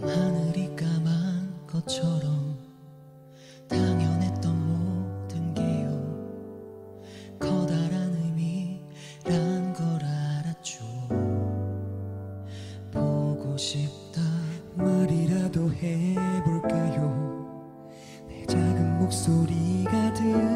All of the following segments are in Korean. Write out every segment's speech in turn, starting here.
밤 하늘이 까만 것처럼 당연했던 모든 게요. 커다란 의미란 걸 알았죠. 보고 싶다 말이라도 해볼까요? 내 작은 목소리가 들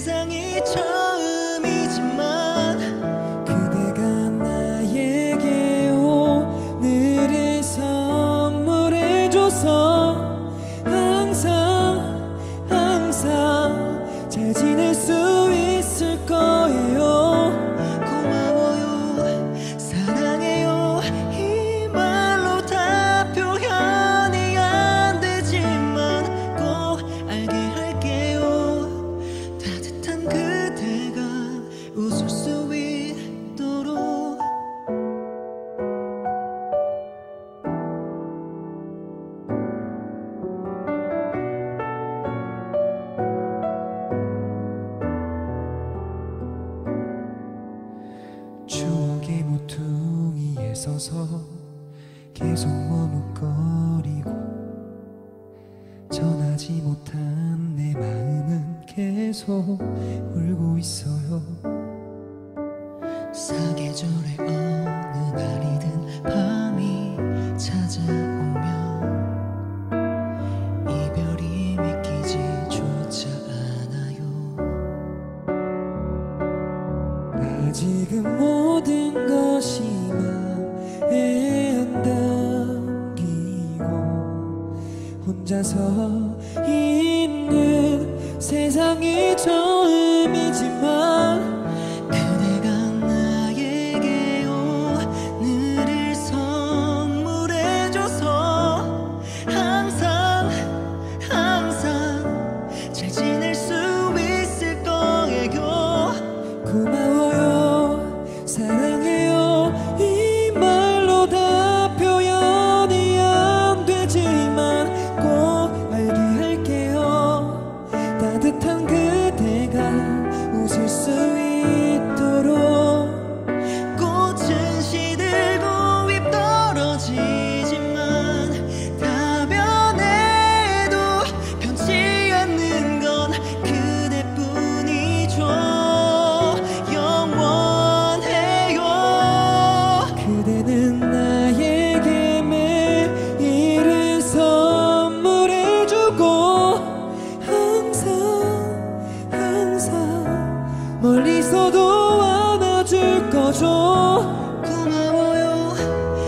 세상이 처음이지만 그대가 나에게 오늘을 선물해줘서 항상 항상 잘 지낼 수 서서 계속 머뭇거리고 전하지 못한 내 마음은 계속 울고 있어요. 사계절의 어느 날이든 밤이 찾아오면 이별이 믿기지 조차 않아요. 아직은 모든 것이 안담기고 혼자서 있는 세상이 처음이지만 그대가 나에게 오늘을 선물해줘서 항상 항상 잘 지낼 수 있을 거예요. 고마 안아줘. 고마워요.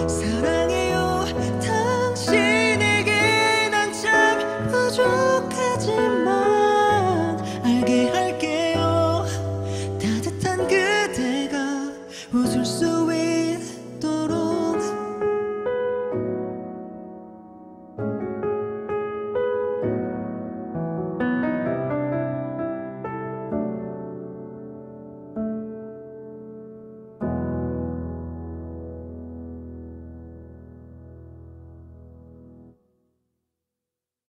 사랑해요. 당신에게 난 참 부족하지만 알게 할게요. 따뜻한 그대가 웃을 수